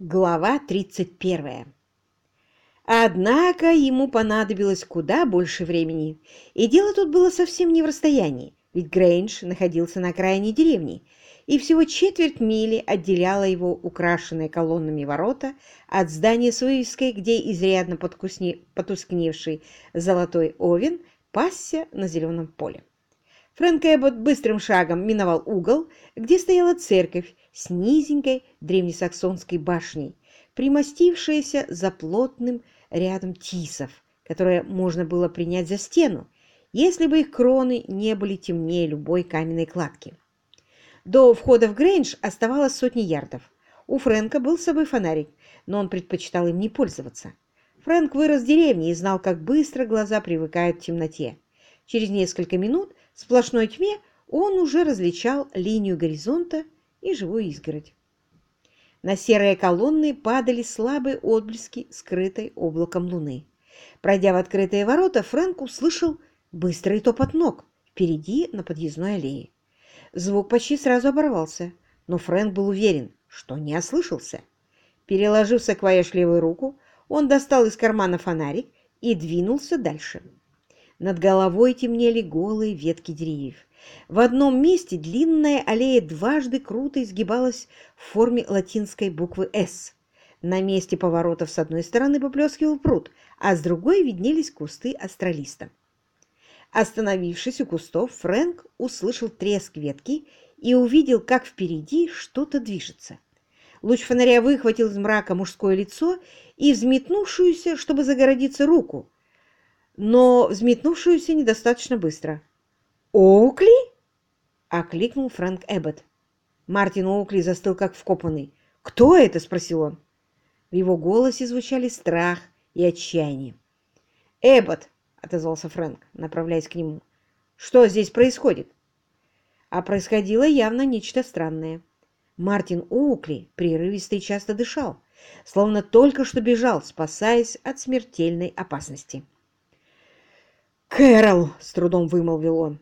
Глава 31. Однако ему понадобилось куда больше времени, и дело тут было совсем не в расстоянии, ведь Грейндж находился на окраине деревни, и всего четверть мили отделяла его украшенные колоннами ворота от здания с где изрядно подкусне... потускневший золотой овен пасся на зеленом поле. Фрэнк Эббот быстрым шагом миновал угол, где стояла церковь с низенькой древнесаксонской башней, примостившаяся за плотным рядом тисов, которые можно было принять за стену, если бы их кроны не были темнее любой каменной кладки. До входа в Грейндж оставалось сотни ярдов. У Фрэнка был с собой фонарик, но он предпочитал им не пользоваться. Фрэнк вырос в деревне и знал, как быстро глаза привыкают к темноте. Через несколько минут в сплошной тьме он уже различал линию горизонта и живую изгородь. На серые колонны падали слабые отблески, скрытой облаком луны. Пройдя в открытые ворота, Фрэнк услышал быстрый топот ног впереди на подъездной аллее. Звук почти сразу оборвался, но Фрэнк был уверен, что не ослышался. Переложив саквояж левую руку, он достал из кармана фонарик и двинулся дальше. Над головой темнели голые ветки деревьев. В одном месте длинная аллея дважды круто изгибалась в форме латинской буквы «С». На месте поворотов с одной стороны поплескивал пруд, а с другой виднелись кусты астролиста. Остановившись у кустов, Фрэнк услышал треск ветки и увидел, как впереди что-то движется. Луч фонаря выхватил из мрака мужское лицо и взметнувшуюся, чтобы загородиться руку, но взметнувшуюся недостаточно быстро. «Оукли?» — окликнул Фрэнк Эббот. Мартин Оукли застыл как вкопанный. «Кто это?» — спросил он. В его голосе звучали страх и отчаяние. «Эббот!» — отозвался Фрэнк, направляясь к нему. «Что здесь происходит?» А происходило явно нечто странное. Мартин Оукли прерывисто и часто дышал, словно только что бежал, спасаясь от смертельной опасности. «Кэрол!» — с трудом вымолвил он.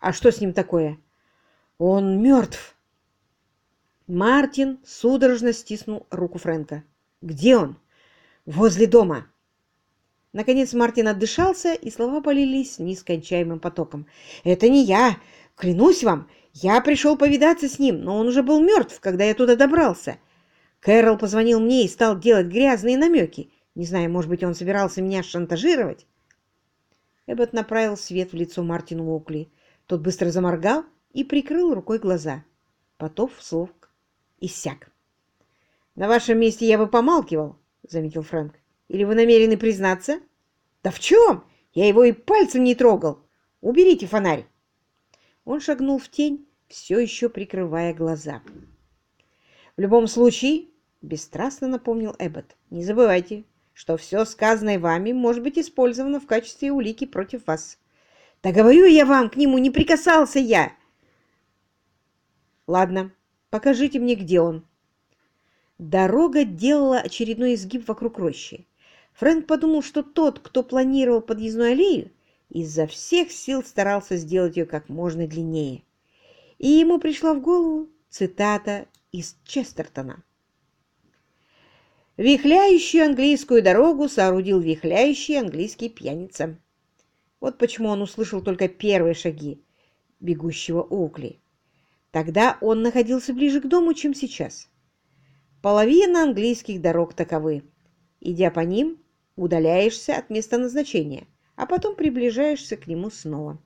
«А что с ним такое?» «Он мертв!» Мартин судорожно стиснул руку Фрэнка. «Где он?» «Возле дома!» Наконец Мартин отдышался, и слова полились нескончаемым потоком. «Это не я! Клянусь вам! Я пришел повидаться с ним, но он уже был мертв, когда я туда добрался. Кэрол позвонил мне и стал делать грязные намеки. Не знаю, может быть, он собирался меня шантажировать?» Эббот направил свет в лицо Мартину Уокли. Тот быстро заморгал и прикрыл рукой глаза. Потов слов иссяк. «На вашем месте я бы помалкивал», — заметил Фрэнк. «Или вы намерены признаться?» «Да в чем? Я его и пальцем не трогал. Уберите фонарь». Он шагнул в тень, все еще прикрывая глаза. «В любом случае», — бесстрастно напомнил Эббот, — «не забывайте, что все сказанное вами может быть использовано в качестве улики против вас. Да говорю я вам, к нему не прикасался я. Ладно, покажите мне, где он. Дорога делала очередной изгиб вокруг рощи. Фрэнк подумал, что тот, кто планировал подъездную аллею, изо всех сил старался сделать ее как можно длиннее. И ему пришла в голову цитата из Честертона. Вихляющую английскую дорогу соорудил вихляющий английский пьяница. Вот почему он услышал только первые шаги бегущего Оукли. Тогда он находился ближе к дому, чем сейчас. Половина английских дорог таковы. Идя по ним, удаляешься от места назначения, а потом приближаешься к нему снова.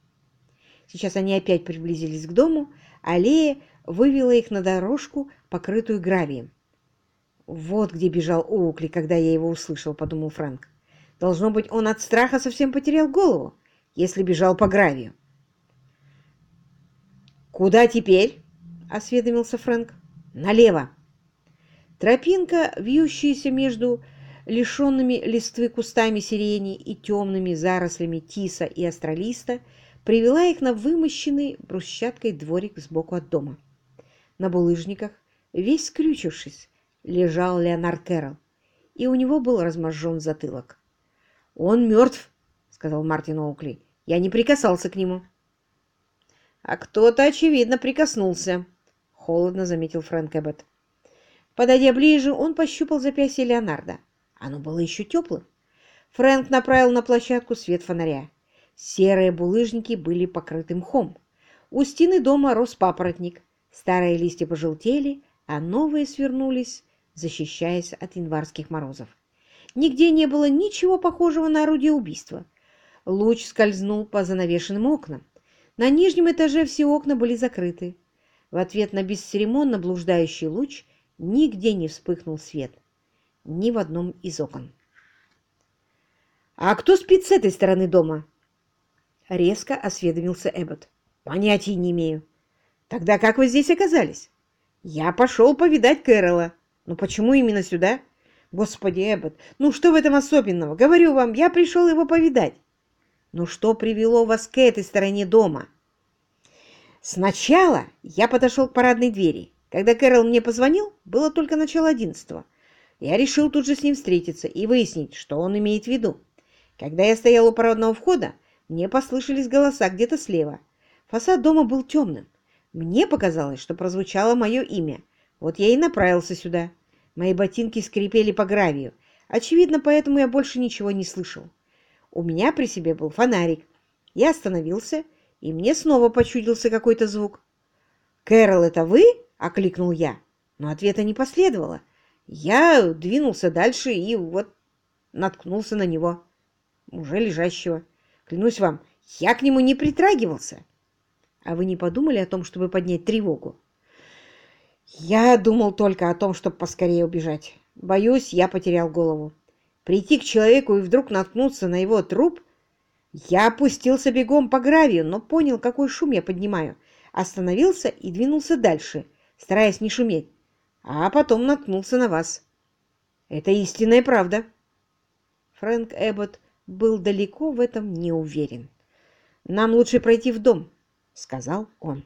Сейчас они опять приблизились к дому, аллея вывела их на дорожку, покрытую гравием. «Вот где бежал Оукли, когда я его услышал», — подумал Фрэнк. «Должно быть, он от страха совсем потерял голову, если бежал по гравию». «Куда теперь?» — осведомился Фрэнк. «Налево». Тропинка, вьющаяся между лишенными листвы кустами сирени и темными зарослями тиса и астролиста, привела их на вымощенный брусчаткой дворик сбоку от дома. На булыжниках, весь скрючившись, лежал Леонард Кэрролл, и у него был разможжен затылок. «Он мертв», — сказал Мартин Оукли. «Я не прикасался к нему». «А кто-то, очевидно, прикоснулся», — холодно заметил Фрэнк Эббот. Подойдя ближе, он пощупал запястье Леонардо. Оно было еще теплым. Фрэнк направил на площадку свет фонаря. Серые булыжники были покрыты мхом. У стены дома рос папоротник. Старые листья пожелтели, а новые свернулись, защищаясь от январских морозов. Нигде не было ничего похожего на орудие убийства. Луч скользнул по занавешенным окнам. На нижнем этаже все окна были закрыты. В ответ на бесцеремонно блуждающий луч нигде не вспыхнул свет. Ни в одном из окон. «А кто спит с этой стороны дома?» Резко осведомился Эббот. «Понятия не имею». «Тогда как вы здесь оказались?» «Я пошел повидать Кэрола. Но почему именно сюда?» «Господи, Эббот, ну что в этом особенного? Говорю вам, я пришел его повидать». «Ну что привело вас к этой стороне дома?» «Сначала я подошел к парадной двери. Когда Кэрол мне позвонил, было только начало одиннадцатого. Я решил тут же с ним встретиться и выяснить, что он имеет в виду. Когда я стоял у парадного входа, мне послышались голоса где-то слева. Фасад дома был темным. Мне показалось, что прозвучало мое имя. Вот я и направился сюда. Мои ботинки скрипели по гравию. Очевидно, поэтому я больше ничего не слышал. У меня при себе был фонарик. Я остановился, и мне снова почудился какой-то звук. «Кэрол, это вы?» — окликнул я. Но ответа не последовало. Я двинулся дальше и вот наткнулся на него, уже лежащего. Клянусь вам, я к нему не притрагивался. А вы не подумали о том, чтобы поднять тревогу? Я думал только о том, чтобы поскорее убежать. Боюсь, я потерял голову. Прийти к человеку и вдруг наткнуться на его труп... Я опустился бегом по гравию, но понял, какой шум я поднимаю. Остановился и двинулся дальше, стараясь не шуметь. А потом наткнулся на вас. Это истинная правда. Фрэнк Эббот был далеко в этом не уверен. «Нам лучше пройти в дом», — сказал он.